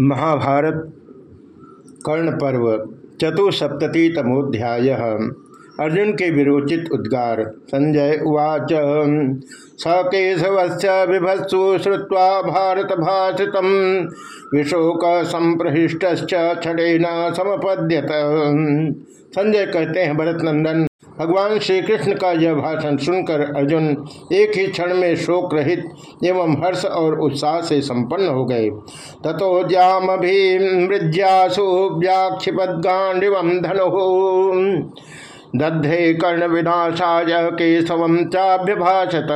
महाभारत कर्ण पर्व चतुसप्तति तमोध्याय अर्जुन के विरोचित उद्गार, संजय उवाच। स केशवस्य विभत्सु श्रुवा भारत भाषित विशोक संप्रहिष्ट क्षणेन समपद्यत। संजय कहते हैं भरत नंदन भगवान श्री कृष्ण का यह भाषण सुनकर अर्जुन एक ही क्षण में शोक रहित एवं हर्ष और उत्साह से संपन्न हो गए। तथो जाम मृद्यासु व्याक्षिपद गांडिव धनु। दधे कर्ण विनाशाय केशव चाभ्यभाषत।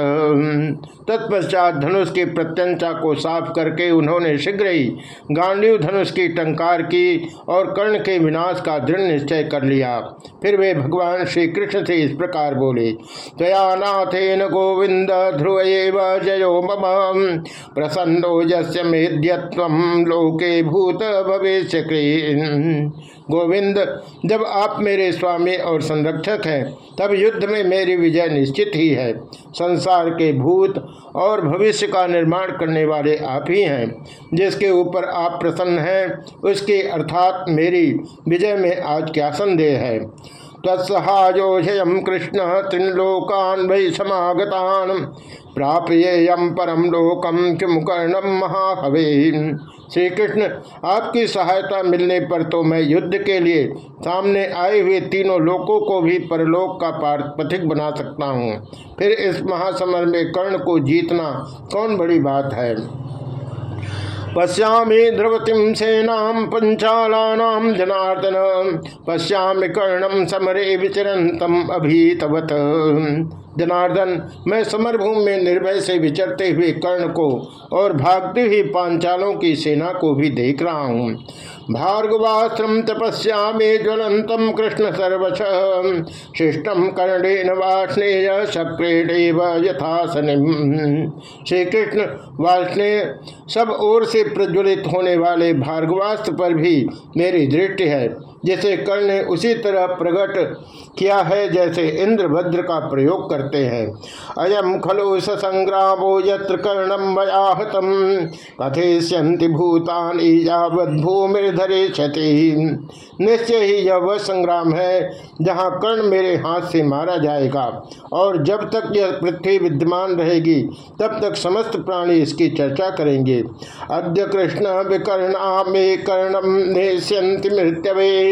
तत्पश्चात धनुष की प्रत्यंचा को साफ़ करके उन्होंने शीघ्र ही गांडीव धनुष की टंकार की और कर्ण के विनाश का दृढ़ निश्चय कर लिया। फिर वे भगवान श्री कृष्ण से इस प्रकार बोले तया नाथेन गोविंद ध्रुव जयो मम। प्रसन्नो यस्य मेद्यत्व लोके भूत भविष्य गोविंद, जब आप मेरे स्वामी और संरक्षक हैं, तब युद्ध में मेरी विजय निश्चित ही है। संसार के भूत और भविष्य का निर्माण करने वाले आप ही हैं। जिसके ऊपर आप प्रसन्न हैं, उसके अर्थात मेरी विजय में आज क्या संदेह है? तत्सहायोषयम कृष्ण त्रिलोकान वै समागतान। प्राप्येयम परम लोकम किमुकर्णम महाहवे श्री कृष्ण आपकी सहायता मिलने पर तो मैं युद्ध के लिए सामने आए हुए तीनों लोकों को भी परलोक का पथिक बना सकता हूँ। फिर इस महासमर में कर्ण को जीतना कौन बड़ी बात है? पश्यामी ध्रुवतीम सेना पंचालानाम जनार्दन। पश्यामी कर्णम समरे विचरंतम अभीतवत। जनार्दन, मैं समरभूमि में निर्भय से विचरते हुए कर्ण को और भागती हुई पांचालों की सेना को भी देख रहा हूँ। भार्गवास्त्रम तपस्या में ज्वलंतम कृष्ण सर्वश। शिष्टम कर्णेन वाष्णेय शक्रेण यथासनि श्री कृष्ण वाष्णेय सब ओर से प्रज्वलित होने वाले भार्गवास्त्र पर भी मेरी दृष्टि है। जिसे कर्ण ने उसी तरह प्रकट किया है जैसे इंद्र भद्र का प्रयोग करते हैं। अयम खलु संग्रामो यत्र कर्णम मयाहतम कथेष्यंति भूतानी यावत भूमिधरे क्षति निश्चय ही यह वह संग्राम है जहाँ कर्ण मेरे हाथ से मारा जाएगा और जब तक यह पृथ्वी विद्यमान रहेगी, तब तक समस्त प्राणी इसकी चर्चा करेंगे। अद्य कृष्ण विकर्णा में कर्णम नेश्यंति मृत्यवे।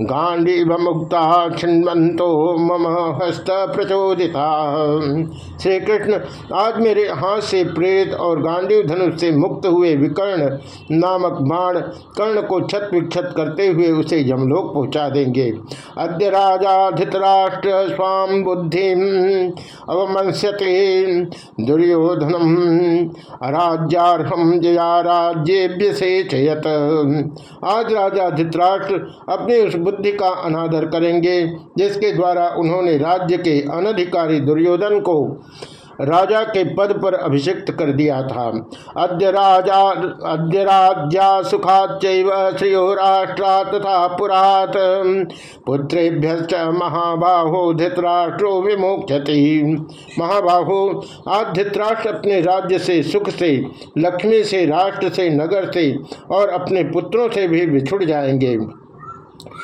गांडीव मुक्ता छिन्वंतो मम हस्त प्रचोदिता। श्री कृष्ण आज मेरे हाथ से प्रेत और गांडीव धनुष से मुक्त हुए विकर्ण नामक बाण कर्ण को छत विक्षत करते हुए उसे यमलोक पहुँचा देंगे। अद्य राजा धृतराष्ट्र स्वाम बुद्धि अवमंस्यते दुर्योधनम अराज्यार्हम जया राज्य आज राजा धृतराष्ट्र अपने उस बुद्धि का अनादर करेंगे, जिसके द्वारा उन्होंने राज्य के अनधिकारी दुर्योधन को राजा के पद पर अभिषिक्त कर दिया था। अद्य राजा, अद्य राष्ट्रा तथा पुरात। पुत्रेभ्य महाबाहो धृतराष्ट्रो विमोक्षति महाबाहो आज धृतराष्ट्र अपने राज्य से, सुख से, लक्ष्मी से, राष्ट्र से, नगर से और अपने पुत्रों से भी बिछुड़ जाएँगे।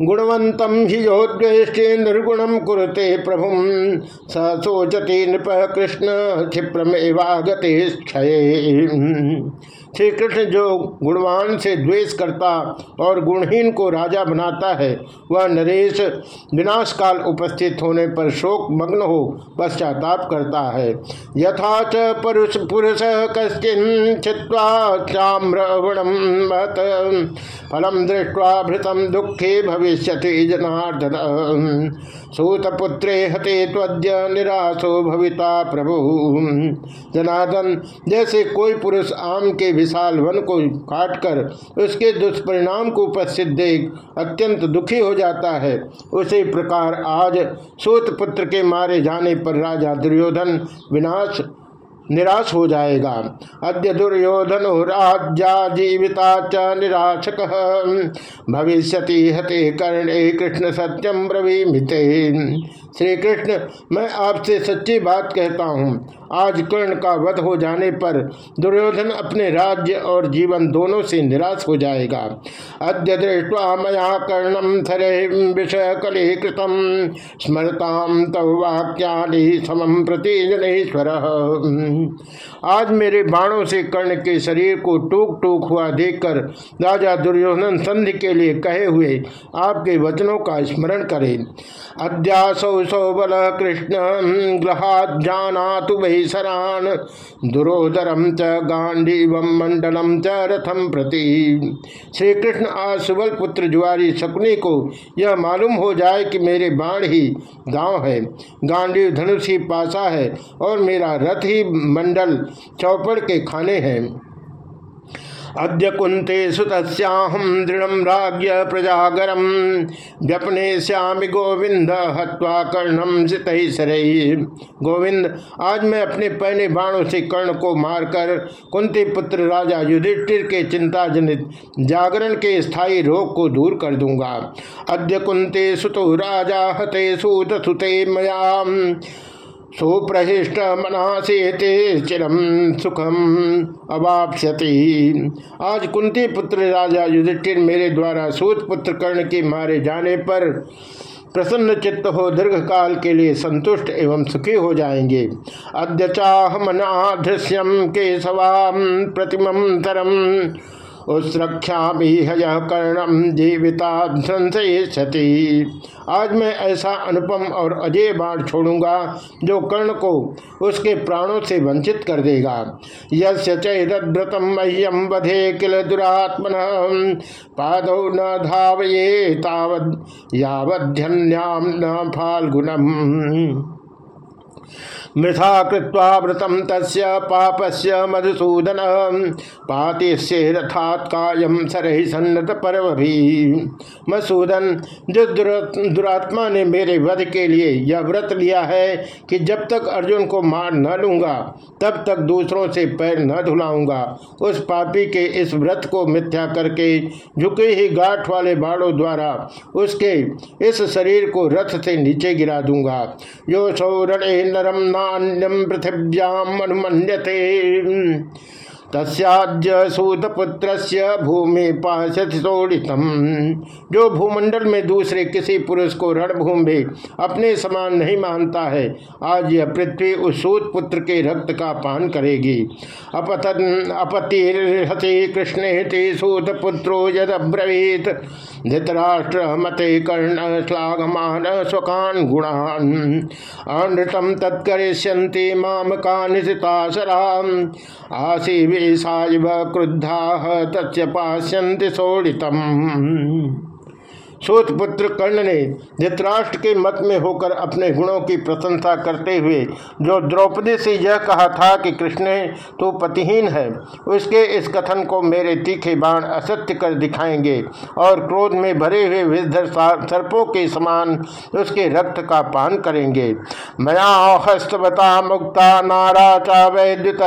गुणवंतम ही योद्वेष्टि निर्गुणम कुरते प्रभु। स सोचती नृप कृष्ण क्षिप्रमेवागते क्षय श्री कृष्ण जो गुणवान से द्वेष करता और गुणहीन को राजा बनाता है, वह नरेश विनाश काल उपस्थित होने पर शोक मग्न हो पश्चाताप करता है। यथा च पुरुष पुरुष कश्चिन फलम दृष्टवा भृतम दुखे भविष्य जनार्दन। सूतपुत्रे हते त्वद्य निराशो भविता प्रभु। जनार्दन, जैसे कोई पुरुष आम के विशाल वन को काटकर उसके दुष्परिणाम को उपस्थित देख अत्यंत दुखी हो जाता है, उसी प्रकार आज सूतपुत्र के मारे जाने पर राजा दुर्योधन विनाश निराश हो जाएगा। अद्य दुर्योधन राज्या जीविता च निराशक। भविष्य हते कर्णे कृष्ण सत्यम ब्रवीमित श्री कृष्ण मैं आपसे सच्ची बात कहता हूँ। आज कर्ण का वध हो जाने पर दुर्योधन अपने राज्य और जीवन दोनों से निराश हो जाएगा। अद्य दृष्टवा मया कर्णम थरे विषय कले कृतम स्मरताम तव वाक्यानि समम प्रति जनेश्वर। आज मेरे बाणों से कर्ण के शरीर को टूक टूक हुआ देखकर राजा दुर्योधन संधि के लिए कहे हुए आपके वचनों का स्मरण करें। अद्यासौ सौबल कृष्ण ग्रहाजाना वही सरान दुरोदरम च गांडीव मंडलम च रथम प्रति। श्री कृष्ण आज सुबल पुत्र जुआरी शकुनी को यह मालूम हो जाए कि मेरे बाण ही गाँव है। गांधी धनुष ही पासा है और मेरा रथ ही मंडल चौपड़ के खाने हैं। अद्य कुंते सुतस्याहम दृढ़ राज्य प्रजागरम व्यपने श्याम गोविंद हत्वा कर्णम सित गोविंद आज मैं अपने पहने बाणों से कर्ण को मारकर कुंती पुत्र राजा युधिष्ठिर के चिंता जनित जागरण के स्थायी रोग को दूर कर दूँगा। अद्य कुंते सुतो राजा, हते सूत सुते मया सुप्रहिष्ट मनासेते चिरम सुखम अवाप्यति आज कुंती पुत्र राजा युधिष्ठिर मेरे द्वारा सूत पुत्र कर्ण के मारे जाने पर प्रसन्न चित्त हो दीर्घ काल के लिए संतुष्ट एवं सुखी हो जाएँगे। अद्य चाह मनाधृश्यम केशवाम प्रतिम तरम उत्सृक्षा भी हय कर्णम जीविता संशयति आज मैं ऐसा अनुपम और अजय बाण छोड़ूँगा, जो कर्ण को उसके प्राणों से वंचित कर देगा। यस्य चैरव्रतम मह्यम वधे किल दुरात्मन पादौ न धावये तावद यावध्यन्याम न फाल्गुनम। मृथा कृत्वा व्रतम तस्य पापस्य मधुसूदन। पातिश्य रथात कायम सरहि सन्नत पर्व भी मधुसूदन जो दुरात्मा ने मेरे वध के लिए यह व्रत लिया है कि जब तक अर्जुन को मार न लूँगा, तब तक दूसरों से पैर न धुलाऊँगा। उस पापी के इस व्रत को मिथ्या करके झुके ही गाठ वाले बाड़ों द्वारा उसके इस शरीर को रथ से नीचे गिरा दूँगा। जो सौरणे नरम नान्यम पृथिव्याम अनुमन्यते। तस्याद्य सूतपुत्र भूमि पाशोड़ितम जो भूमंडल में दूसरे किसी पुरुष को रणभूमि अपने समान नहीं मानता है, आज यह पृथ्वी उस सूत पुत्र के रक्त का पान करेगी। अपतन अपतिर्हति कृष्ण सूत पुत्रो यद अब्रवीत धृतराष्ट्र मते कर्ण श्लाघमान स्वकान गुणान। अनृतम तत्करिष्यन्ति माम का निशितासरा आसी वेशाय क्रुद्धा तस्य पाश्यन्ति सोड़ितम। सूतपुत्र कर्ण ने धृतराष्ट्र के मत में होकर अपने गुणों की प्रशंसा करते हुए, जो द्रौपदी से यह कहा था कि कृष्ण तो पतिहीन है। उसके इस कथन को मेरे तीखे बाण असत्य कर दिखाएँगे और क्रोध में भरे हुए विधर सर्पों के समान उसके रक्त का पान करेंगे। मया हस्तवता मुक्ता नारा चा वैद्युत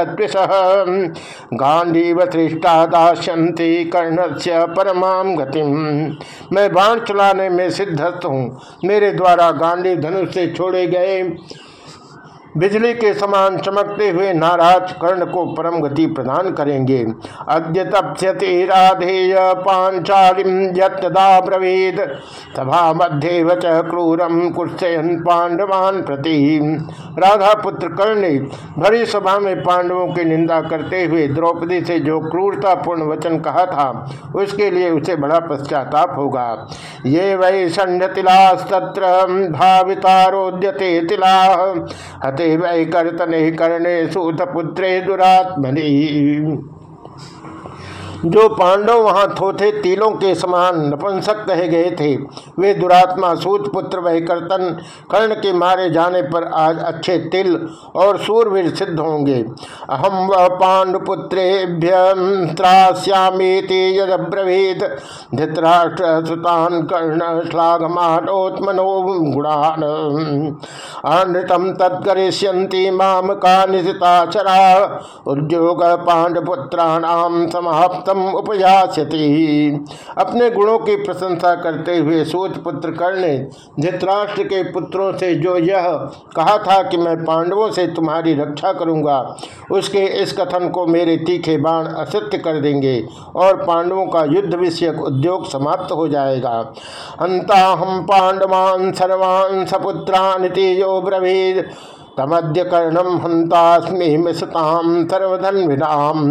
गांधी वृष्टा दास्यंती कर्ण से परमाम गतिम। मैं बाण चलाने में सिद्धस्थ हूँ। मेरे द्वारा गांधी धनुष से छोड़े गए बिजली के समान चमकते हुए नाराज़ कर्ण को परम गति प्रदान करेंगे। अद्य तप्यति राधेय पांचालिम यदा ब्रवीद। सभा मध्य वच क्रूरम कुत्सयन पांडवान प्रति। राधा पुत्र कर्ण भरी सभा में पांडवों की निंदा करते हुए द्रौपदी से जो क्रूरतापूर्ण वचन कहा था, उसके लिए उसे बड़ा पश्चाताप होगा। ये वै षण्ड तिलास्तत्र भावितारोद्यते तिला। ते वै कर्तने करणे सूतपुत्रे दुरात्मनि। जो पांडव वहाँ थोथे तिलों के समान नपुंसक कहे गए थे। वे दुरात्मा, सूत पुत्र वह कर्तन कर्ण के मारे जाने पर आज अच्छे तिल और सूरवीर सिद्ध होंगे। अहम व पांडुपुत्रेभ्यश्यामीति यद्रवीत धृतराष्ट्र सुतान कर्ण श्लाघमानोत्मनो गुणान। अनृतम तत्करिष्यन्ति माम का निशिताचरा उद्योग पांडुपुत्राणाम समाप्त तम उपयास्यति अपने गुणों की प्रशंसा करते हुए सूत पुत्र कर्ण, धृतराष्ट्र के पुत्रों से जो यह कहा था कि मैं पांडवों से तुम्हारी रक्षा करूँगा, उसके इस कथन को मेरे तीखे बाण असत्य कर देंगे और पांडवों का युद्ध विषयक उद्योग समाप्त हो जाएगा। हंता हम पांडवान सर्वान सपुत्रानिति यो ब्रवीद तमद्य कर्णम हंतास्मी मिशताम सर्वधन विनाम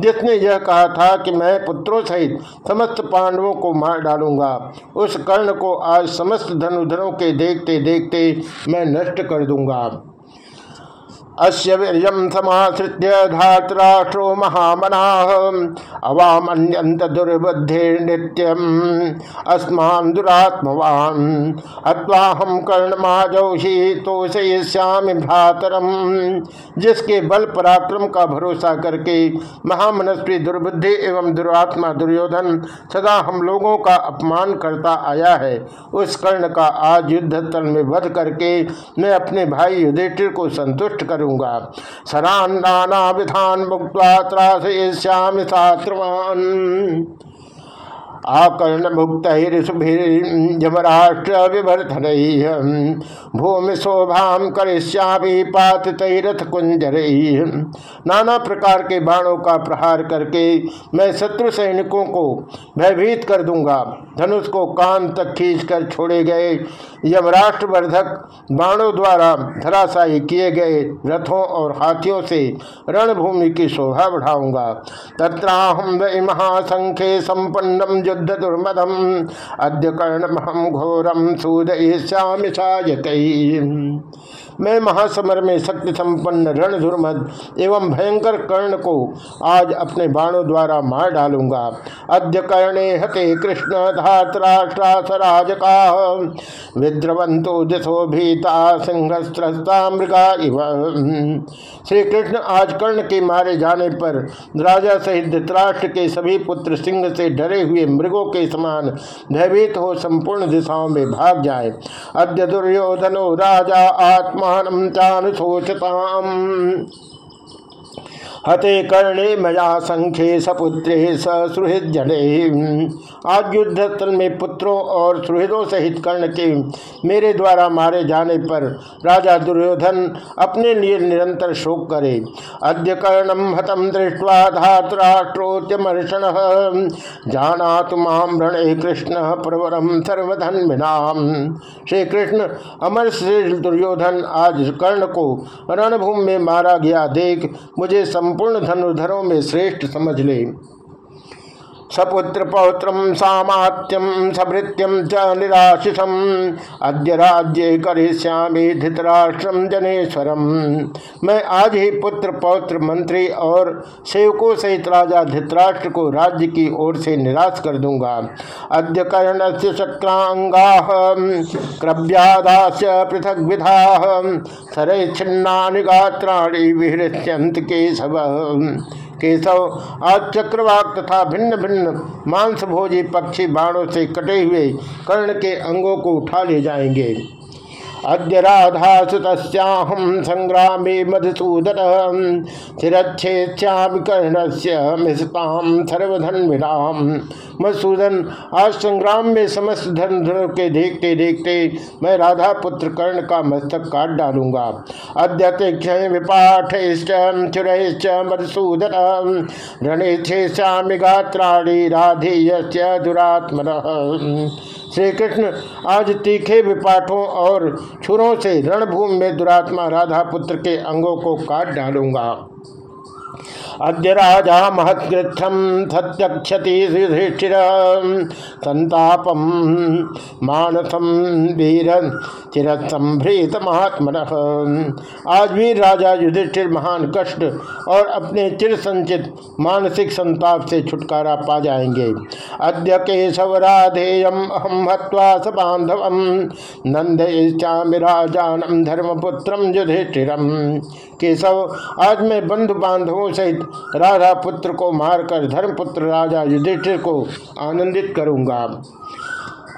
जिसने यह कहा था कि मैं पुत्रों सहित समस्त पांडवों को मार डालूँगा, उस कर्ण को आज समस्त धनुधरों के देखते देखते मैं नष्ट कर दूँगा। अस्य वीर्यम समाश्रित्य धातराष्ट्रो महामना अवामन्यंत दुर्बुद्धि नित्यम अस्मान दुरात्मवान अत्वाहम कर्णमाजौषि तोषयिष्यामि भ्रातरम। जिसके बल पराक्रम का भरोसा करके महामनस्वी दुर्बुद्धि एवं दुरात्मा दुर्योधन सदा हम लोगों का अपमान करता आया है। उस कर्ण का आज युद्ध तल में वध करके मैं अपने भाई युधिष्ठिर को संतुष्ट करूँ। करूँगा। नाना विधान मुक्त त्रासयामी शास्त्रवान आकर्ण मुक्त यमराष्ट्र विभर्धन भूमि शोभाम करिष्यामी पात तैरथ कुंजर नाना प्रकार के बाणों का प्रहार करके मैं शत्रु सैनिकों को भयभीत कर दूँगा। धनुष को कान तक खींच कर छोड़े गए यमराष्ट्र वर्धक बाणों द्वारा धराशायी किए गए रथों और हाथियों से रणभूमि की शोभा बढ़ाऊँगा। तत्राहम वही महासंख्य संपन्नम युद्ध दुर्मदम अद्य कर्णमहम घोरम सूदयिष्यामि मैं महासमर में शक्ति संपन्न, रण दुर्मद एवं भयंकर कर्ण को आज अपने बाणों द्वारा मार डालूँगा। अद्य कर्णे हते कृष्ण धातराष्ट्रासराज का विद्रवंतो दिशो भीता सिंहस्त्रस्ता मृगा इव। श्री कृष्ण आज कर्ण के मारे जाने पर राजा सहित धृतराष्ट्र के सभी पुत्र सिंह से डरे हुए मृगों के समान भयभीत हो संपूर्ण दिशाओं में भाग जाए। अद्य दुर्योधनो राजा आत्मान चानुशोचताम। हते कर्णे मया संख्ये सपुत्रे ससुहृद जने आज युद्ध में पुत्रों और सुहृदों सहित कर्ण के मेरे द्वारा मारे जाने पर राजा दुर्योधन अपने लिए निरंतर शोक करे। अद्य कर्णम हतम दृष्टवा धातराष्ट्रोद्यमर्षण। जाना तुमाम रण कृष्ण प्रवरम सर्वधन विनाम श्री कृष्ण अमर श्री दुर्योधन आज कर्ण को रणभूमि में मारा गया। देख, मुझे सम संपूर्ण धनुर्धरों में श्रेष्ठ समझ ले। सपुत्र पौत्र सामात्यम सभृत्यम च निराशिषम। अद्य राज्य करिष्यामी धृतराष्ट्रम जनेश्वरम। मैं आज ही पुत्र पौत्र मंत्री और सेवकों सहित राजा धृतराष्ट्र को राज्य की ओर से निराश कर दूँगा। अद्य कर्ण से शक्रांगा क्रव्यादास पृथक विधा सरे छिन्ना गात्राणी विहृत्यंत के सब केशव आज चक्रवाक तथा भिन्न भिन्न मांसभोजी पक्षी बाणों से कटे हुए कर्ण के अंगों को उठा ले जाएँगे। अद्य राधा सुतस्याहम संग्राम मधुसूदन चिरच्छेद्याम कर्ण से मिशताम सर्वधन विराम मधुसूदन, आज संग्राम में समस्त धन धन के देखते देखते मैं राधा पुत्र कर्ण का मस्तक काट डालूँगा। अद्य विपाठ चुरैश्च मधुसूदन रणेच्छेश्यामि गात्राणी राधेय दुरात्मन। श्री कृष्ण आज तीखे विपाठों और छुरों से रणभूमि में दुरात्मा राधा पुत्र के अंगों को काट डालूँगा। अद्य राजा महत्कृच्छम सत्यक्षति युधिष्ठिर संतापम मानसम वीर चिरसंभ्रीत महात्म आज भी राजा युधिष्ठिर महान कष्ट और अपने चिर संचित मानसिक संताप से छुटकारा पा जाएँगे। अद्य केशव राधेयम अहम हत्वा स बांधव नंद राजानम धर्मपुत्रम युधिष्ठिरम। केशव आज मैं बंधु बांधवों सहित राधा पुत्र को मारकर धर्मपुत्र राजा युधिष्ठिर को आनंदित करूँगा।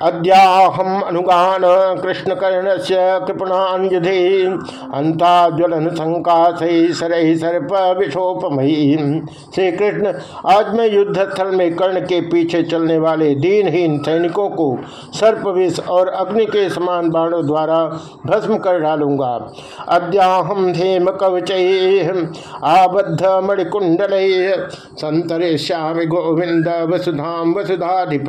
अद्याहम अनुगान कृष्ण कर्ण से कृपणांजधि अंताज्वलन संकाशई सरही सर्प विषोपमयी श्री कृष्ण आज मैं युद्ध स्थल में कर्ण के पीछे चलने वाले दीनहीन सैनिकों को सर्प विष और अग्नि के समान बाणों द्वारा भस्म कर डालूँगा। अद्याहम धेम कवच आबद्ध मणिकुंडल, संतरे श्याम गोविंद वसुधाम वसुधाधिप।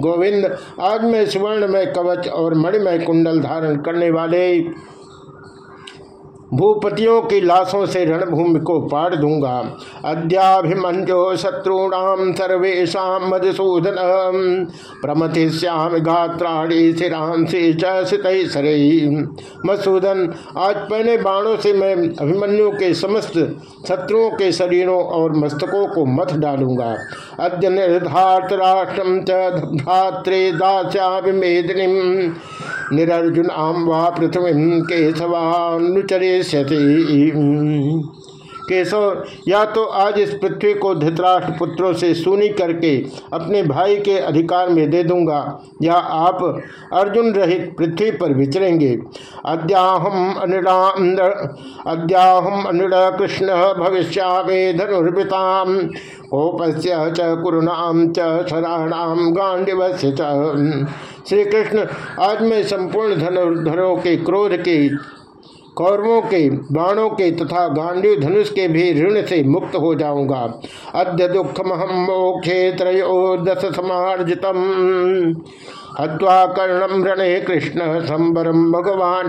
गोविंद आज मैं सुवर्ण में कवच और मणिमय कुंडल धारण करने वाले भूपतियों की लाशों से रणभूमि को पाड़ दूँगा। अद्याभिमंजो शत्रुणाम सर्वेशा मधुसूदन प्रमथिश्याम गात्राणी सिरांसी चर मधुसूदन, आज पहले बाणों से मैं अभिमन्यु के समस्त शत्रुओं के शरीरों और मस्तकों को मथ डालूँगा। अद्य निर्धात राष्ट्रम चात्रे दास्याभिमेदिनी निरर्जुन आम वा पृथ्वी केशवानुचरे केशव, या तो आज इस पृथ्वी को धृतराष्ट्र पुत्रों से सुनी करके अपने भाई के अधिकार में दे दूँगा, या आप अर्जुन रहित पृथ्वी पर विचरेंगे। अद्याहम अद्याहम अनिड़ कृष्ण भविष्य धनुर्वृताम कोपस्य च कुरुणाम च शराणाम श्री कृष्ण आज मैं संपूर्ण धनुर्धरों के, क्रोध के, कौरवों के, बाणों के तथा गांडी धनुष के भी ऋण से मुक्त हो जाऊँगा। अद्य दुख हम मोक्षे त्रयोदश समार्जितम। हत्वा कर्णम रणे कृष्ण संबरम भगवान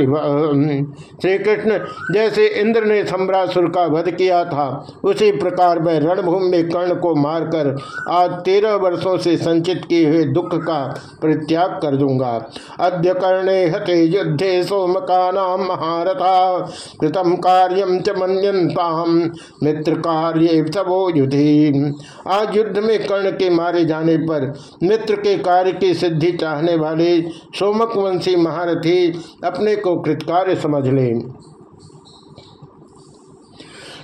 श्री कृष्ण जैसे इंद्र ने सम्रासुर का वध किया था, उसी प्रकार मैं रणभूमि में कर्ण को मारकर आज तेरह वर्षों से संचित किए हुए दुख का परित्याग कर दूँगा। अद्य कर्णे हते युद्धे सोमका नाम महारथा कृतम कार्यम च मनताम मित्र कार्य सबो युधि आज युद्ध में कर्ण के मारे जाने पर मित्र के कार्य की सिद्धि चाह चाहने वाले सोमकवंशी महारथी अपने को कृतकार्य समझ लें।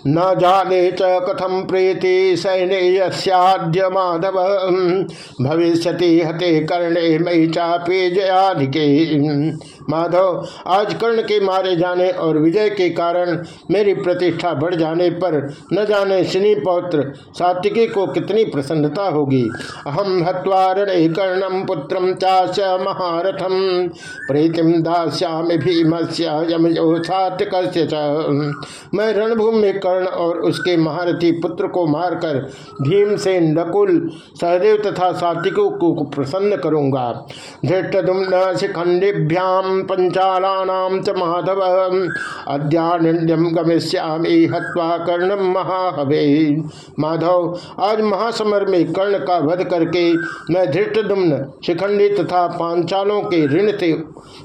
न जाने च कथम प्रीति सैन्य माधव भविष्य हते कर्णे मई चापे जयाधिके माधव, आज कर्ण के मारे जाने और विजय के कारण मेरी प्रतिष्ठा बढ़ जाने पर न जाने शनि पौत्र सात्विकी को कितनी प्रसन्नता होगी। अहम हत्वारण कर्णम पुत्रम चाच महारथम प्रीतिम दास्याम भीमस्य यमयो सात्विक मैं रणभूमि में कर्ण और उसके महारथी पुत्र को मारकर भीम से नकुल, सहदेव तथा सात्विकों को प्रसन्न करूँगा। धृष्टुम्न शिखंडिभ्याम पंचालानाम च माधव अद्यान्यम गमिष्यामी हत्वा कर्णम महाहवे। माधव, आज महासमर में कर्ण का वध करके मैं धृष्टुम्न शिखंडी तथा पांचालों के ऋण से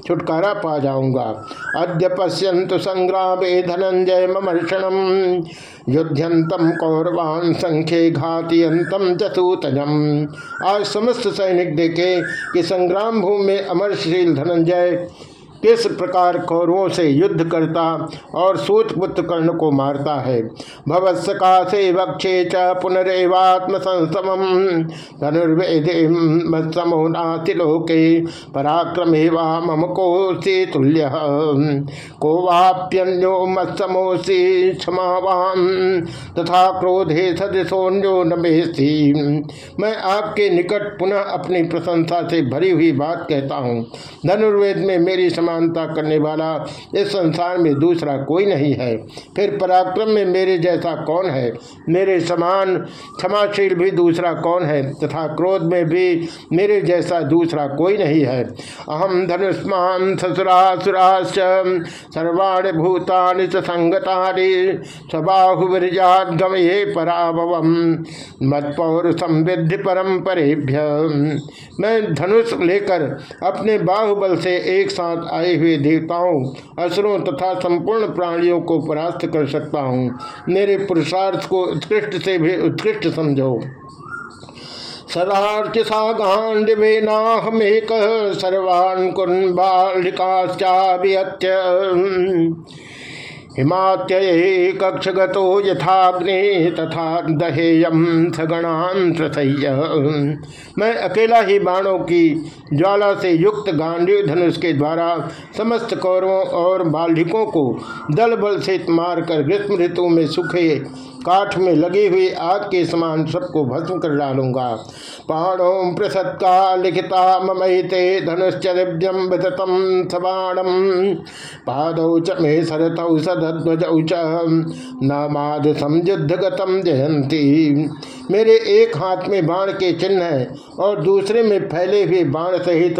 छुटकारा पा जाऊँगा। अद्य पश्यंत संग्राम धनंजय ममर्षणम युद्धंतम कौरवान संख्य घातियंतम चतुतजम आज समस्त सैनिक देखे कि संग्राम भूमि में अमरशील धनंजय किस प्रकार कौरवों से युद्ध करता और सूत पुत्र कर्ण को मारता है? भवत्सका से वक्षे च पुनरेवात्म संसम धनुर्वेदमो नातिलोके पराक्रमे वा मम को तुल्य। को वाप्यन्यो मत्समोसी क्षमावान। तथा क्रोधे सदसोन्यो नमेसी मैं आपके निकट पुनः अपनी प्रशंसा से भरी हुई बात कहता हूँ। धनुर्वेद में मेरी समा समानता करने वाला इस संसार में दूसरा कोई नहीं है। फिर पराक्रम में मेरे जैसा कौन है? मेरे समान क्षमाशील भी दूसरा कौन है? तथा क्रोध में भी मेरे जैसा दूसरा कोई नहीं है। अहम धनुष्मान ससुरासुराश्च सर्वाण भूतानि संगतानि स्वबाहुवीर्यागमये पराभव मत्पौर संविधि परम परेभ्य मैं धनुष लेकर अपने बाहुबल से एक साथ आए हुए देवताओं, असुरों तथा संपूर्ण प्राणियों को परास्त कर सकता हूँ। मेरे पुरुषार्थ को उत्कृष्ट से भी उत्कृष्ट समझो। सदार्चिसा गांडिवेनाहमेक सर्वान् कुन्बालिकाश्चाभिहत्य हिमात्य कक्षगतो यथाग्नि तथा दहेयम सगणान मैं अकेला ही बाणों की ज्वाला से युक्त गांधी धनुष के द्वारा समस्त कौरवों और बाल्धिकों को दल बल से मारकर ग्रीष्म ऋतु में सुखे काठ में लगी हुई आग के समान सबको भस्म कर डालूँगा। पाणो प्रसत्का लिखिता ममते धनुश्च दिव्यम विदतम सबाणम पादौ च मे सरतौ सदध्वजौ च। नामाद संयुद्धगतम जयंती मेरे एक हाथ में बाण के चिन्ह है और दूसरे में फैले हुए बाण सहित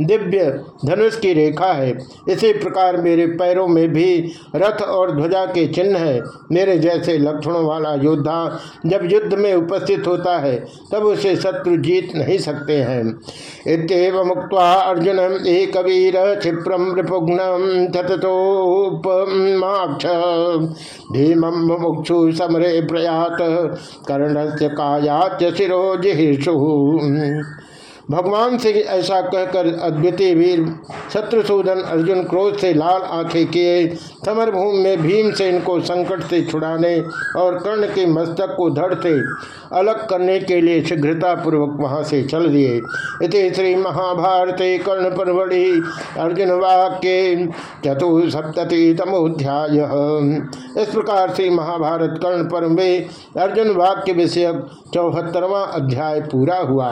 दिव्य धनुष की रेखा है। इसी प्रकार मेरे पैरों में भी रथ और ध्वजा के चिन्ह है। मेरे जैसे लक्षणों वाला योद्धा जब युद्ध में उपस्थित होता है, तब उसे शत्रु जीत नहीं सकते हैं। इतव मुक्त अर्जुन, एक वीर क्षिप्रम रिपुघ्न तथोपमाक्ष धीम मुक्षु समरे प्रयात। कर्ण से कायाच शिरो जिहिषु भगवान से ऐसा कहकर अद्वितीय वीर शत्रुसूदन अर्जुन क्रोध से लाल आँखें किए, समरभूमि में भीम से इनको संकट से छुड़ाने और कर्ण के मस्तक को धड़ से अलग करने के लिए शीघ्रता पूर्वक वहाँ से चल दिए। इति श्री महाभारत कर्ण परवड़ी अर्जुन वाक्य चतुसप्तति तमोध्याय इस प्रकार से महाभारत कर्ण पर्व में अर्जुन वाक्य विषयक चौहत्तरवा अध्याय पूरा हुआ।